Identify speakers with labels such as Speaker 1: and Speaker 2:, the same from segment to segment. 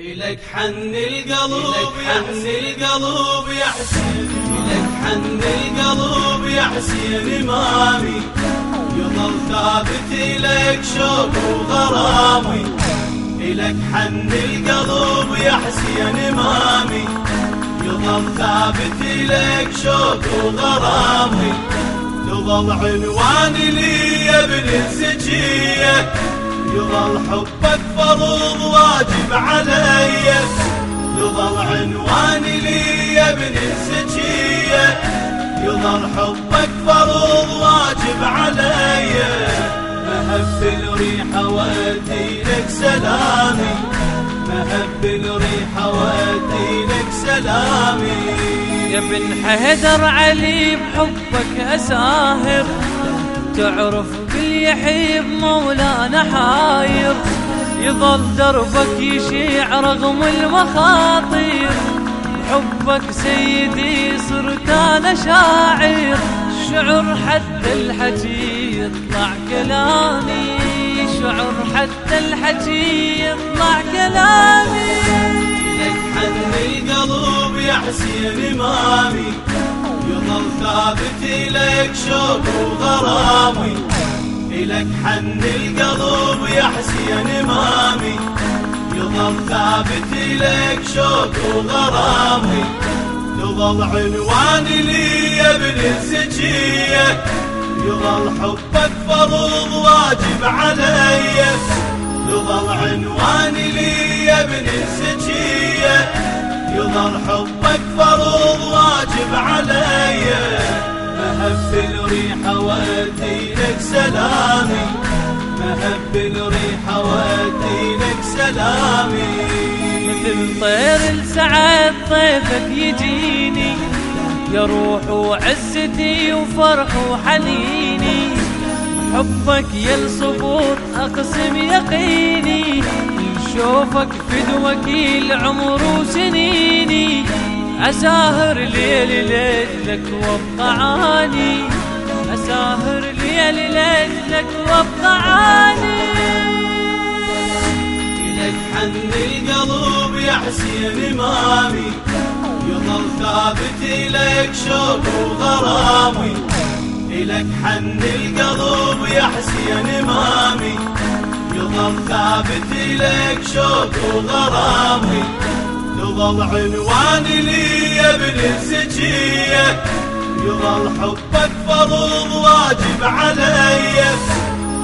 Speaker 1: إلك حن القلب حن القلب يا حسين إلك حن القلب يا حسين إمامي يظل ثابت إليك شوق وغرامي. إلك حن القلب يا حسين إمامي يظل ثابت إليك شوق وغرامي. تظل عنواني لي يا ابن الزكية يظل حبك فرض واجب علي. يظل عنواني لي يا ابن الزكية. يظل حبك فرض واجب علي. مهب الريحة ودي لك سلامي. مهب الريحة ودي لك سلامي.
Speaker 2: يا بن حيدر علي بحبك أساهر تعرف باليحيب مولانا حاير يظل دربك يشيع رغم المخاطر حبك سيدي صرت أنا شاعر شعر حتى الحكي يطلع كلامي. شعر حتى الحكي يطلع كلامي.
Speaker 1: لك حن القلب يا حسين إمامي يظل ثابت إليك شوق وغرامي. إلك حن القلب يا حسين إمامي. يظل ثابت إليك شوق وغرامي. تظل عنواني لي يا ابن الزكية يظل حبك فرض واجب علي. يظل عنواني لي يا ابن الزكية يظل حبك فرض واجب علي. مهب الريحة ودي سلامي مهب الريحة ودي لك سلامي.
Speaker 2: مثل طير السعد طيفك يجيني يا روح وعزتي وفرح وحنيني. حبك يا الصبور أقسم يقيني شوفك فدوك العمر وسنيني. أساهر ليل ليلك وابقى عاني أساهر ليل
Speaker 1: حسين إمامي. يظل ثابت إليك شوق وغرامي. إلك حن القلب يا حسين إمامي. يظل ثابت إليك شوق وغرامي. تظل عنواني لي يا ابن الزكية يظل حبك فرض واجب علي.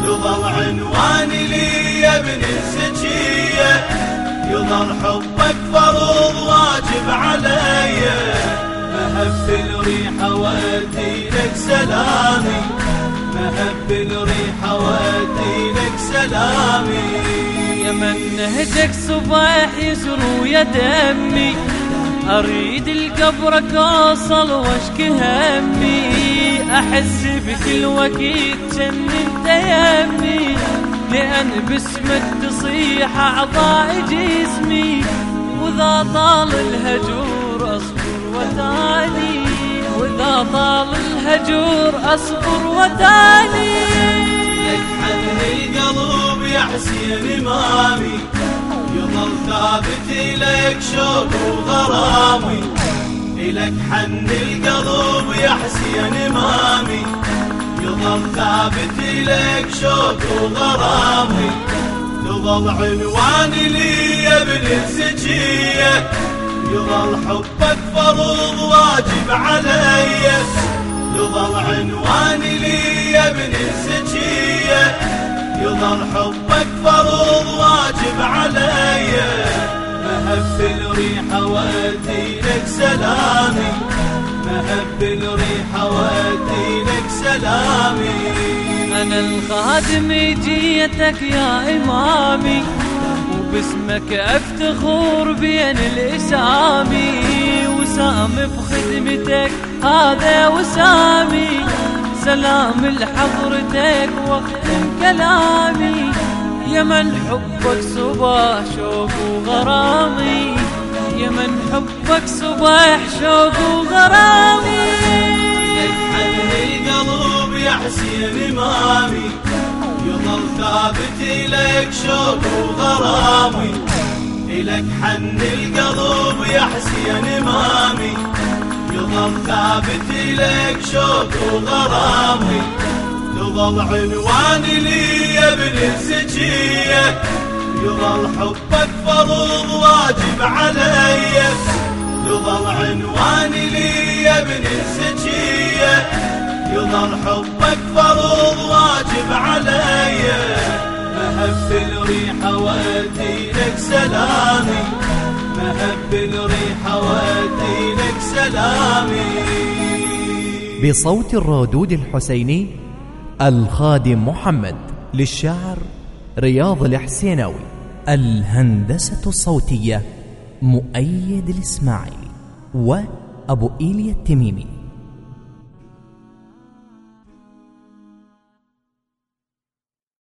Speaker 1: يظل عنواني لي يا ابن الزكية يظل حبك الريحة ودي لك سلامي. مهب الريحة ودي لك سلامي.
Speaker 2: يا من نهجك صباح يسرو يا دمي. أريد القبرك اوصل واشكي همي. أحس بكل وقت جن انت يمي. لأن باسمك تصيح أعضاء جسمي. واذا طال الهجور أصبر وتالي واذا طال الهجور أصبر وتالي
Speaker 1: يكحن القلب يا حسين امامي يظل ثابت إليك شوق وغرامي. الك حن القلب يا حسين امامي يظل ثابت إليك شوق وغرامي. تظل عنواني لي يا ابن الزكية يظل حبك فرض واجب علي يظل حبك فرض واجب علي. مهب الريحة ودي لك سلامي. مهب الريحة ودي لك سلامي.
Speaker 2: أنا الخادم جيتك يا إمامي. وباسمك أفتخر بين الإسامي. وسام بخدمتك هذا وسامي. سلام لحضرتك واختم كلامي. يا من حبك صباح شوق وغرامي. يا من حبك صباح شوق وغرامي.
Speaker 1: يكحن القلب يا حسين إمامي. يظل ثابت إليك شوق وغرامي. إلك حن القلب يا حسين إمامي. يظل ثابت لك شوق وغرامي تظل عنواني لي يا ابن الزكية يظل حبك فرض واجب علي يظل عنواني لي يا ابن الزكية يظل حبك فرض واجب علي مهب الريحة ودي لك سلامي مهب الريحة ودي لك سلامي
Speaker 3: بصوت الرادود الحسيني الخادم محمد للشاعر رياض الحسيناوي. الهندسة الصوتية مؤيد الإسماعيلي وأبو إيليا التميمي.